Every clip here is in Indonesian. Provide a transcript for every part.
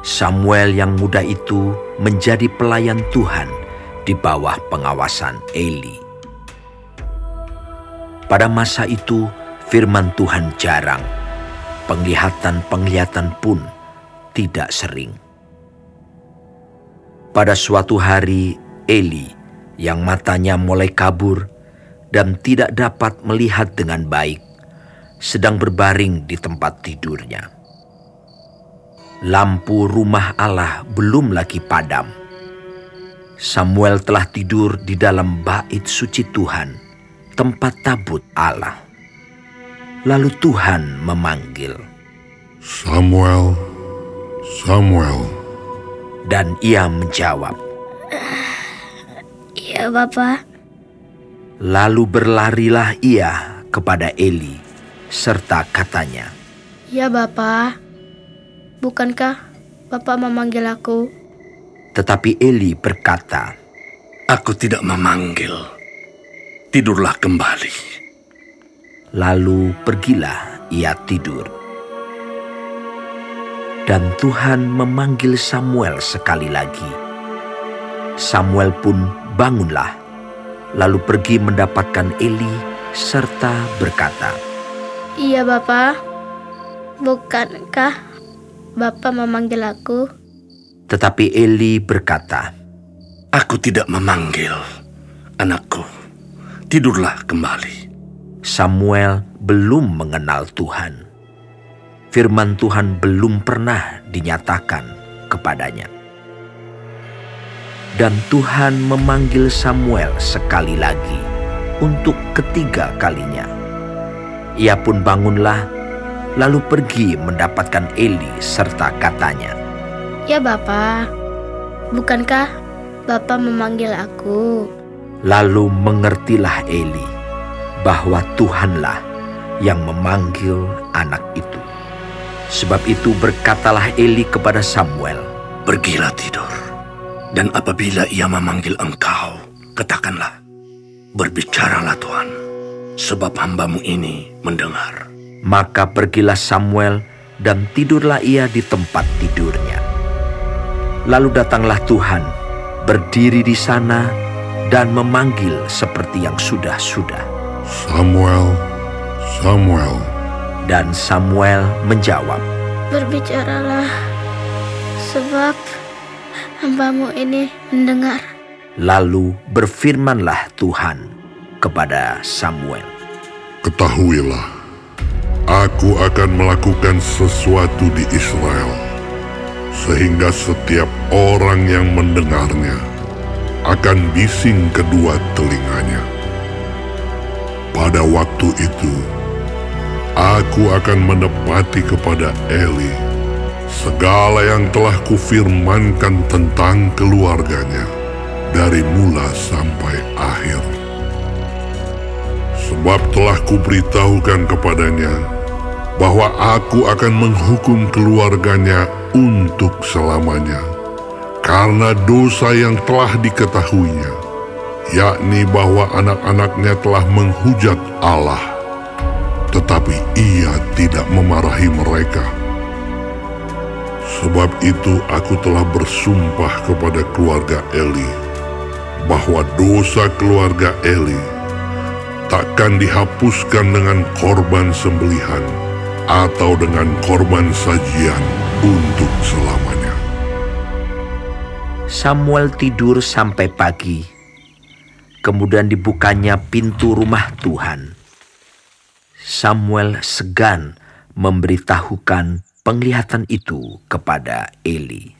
Samuel yang muda itu menjadi pelayan Tuhan di bawah pengawasan Eli. Pada masa itu, firman Tuhan jarang, penglihatan-penglihatan pun tidak sering. Pada suatu hari, Eli yang matanya mulai kabur dan tidak dapat melihat dengan baik, sedang berbaring di tempat tidurnya. Lampu rumah Allah belum lagi padam. Samuel telah tidur di dalam bait suci Tuhan, tempat tabut Allah. Lalu Tuhan memanggil, Samuel, Samuel. Dan ia menjawab, Iya, Bapak. Lalu berlarilah ia kepada Eli, serta katanya, Ya, Bapak. Bukankah Bapak memanggil aku? Tetapi Eli berkata, Aku tidak memanggil. Tidurlah kembali. Lalu pergilah ia tidur. Dan Tuhan memanggil Samuel sekali lagi. Samuel pun bangunlah, lalu pergi mendapatkan Eli serta berkata, Iya, Bapak. Bukankah Bapak memanggil aku? Tetapi Eli berkata, Aku tidak memanggil. Anakku, tidurlah kembali. Samuel belum mengenal Tuhan. Firman Tuhan belum pernah dinyatakan kepadanya. Dan Tuhan memanggil Samuel sekali lagi untuk ketiga kalinya. Ia pun bangunlah, lalu pergi mendapatkan Eli serta katanya, Ya, Bapak. Bukankah Bapak memanggil aku? Lalu mengertilah Eli bahwa Tuhanlah yang memanggil anak itu. Sebab itu berkatalah Eli kepada Samuel, Pergilah tidur. Dan apabila ia memanggil engkau, katakanlah, Berbicaralah Tuhan, sebab hambamu ini mendengar. Maka pergilah Samuel dan tidurlah ia di tempat tidurnya. Lalu datanglah Tuhan, berdiri di sana dan memanggil seperti yang sudah-sudah. Samuel, Samuel. Dan Samuel menjawab, Berbicaralah, sebab hambamu ini mendengar. Lalu berfirmanlah Tuhan kepada Samuel. Ketahuilah, aku akan melakukan sesuatu di Israel, sehingga setiap orang yang mendengarnya akan bising kedua telinganya. Pada waktu itu, aku akan menepati kepada Eli segala yang telah kufirmankan tentang keluarganya dari mula sampai Sebab telah kuberitahukan kepadanya bahwa aku akan menghukum keluarganya untuk selamanya karena dosa yang telah diketahuinya, yakni bahwa anak-anaknya telah menghujat Allah, tetapi ia tidak memarahi mereka. Sebab itu aku telah bersumpah kepada keluarga Eli bahwa dosa keluarga Eli takkan dihapuskan dengan korban sembelihan atau dengan korban sajian untuk selamanya. Samuel tidur sampai pagi. Kemudian dibukanya pintu rumah Tuhan. Samuel segan memberitahukan penglihatan itu kepada Eli.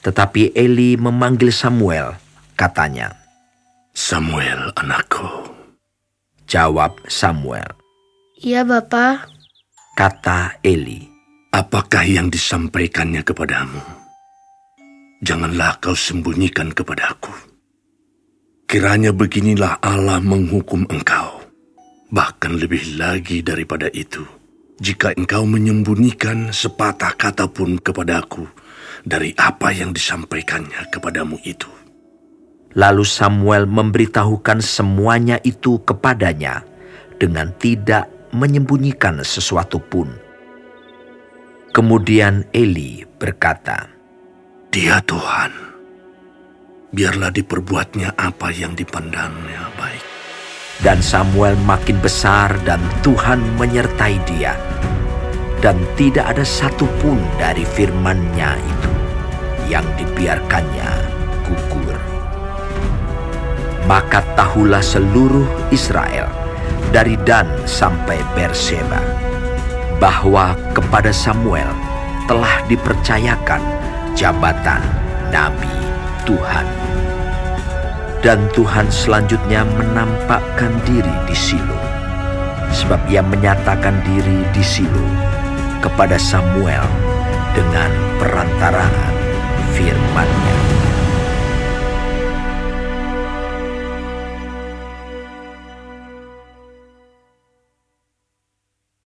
Tetapi Eli memanggil Samuel, katanya, Samuel anakku. Jawab Samuel, Iya, Bapak. kata Eli. Apakah yang disampaikannya kepadamu? Janganlah kau sembunyikan kepadaku. Kiranya beginilah Allah menghukum engkau. Bahkan lebih lagi daripada itu, jika engkau menyembunyikan sepatah kata pun kepadaku dari apa yang disampaikannya kepadamu itu. Lalu Samuel memberitahukan semuanya itu kepadanya dengan tidak menyembunyikan sesuatu pun. Kemudian Eli berkata, Dia Tuhan, biarlah diperbuatnya apa yang dipandangnya baik. Dan Samuel makin besar dan Tuhan menyertai dia. Dan tidak ada satupun dari firman-Nya itu yang dibiarkannya gugur. Maka tahulah seluruh Israel dari Dan sampai Berseba bahwa kepada Samuel telah dipercayakan jabatan Nabi Tuhan. Dan Tuhan selanjutnya menampakkan diri di Silo, sebab ia menyatakan diri di Silo kepada Samuel dengan perantaraan.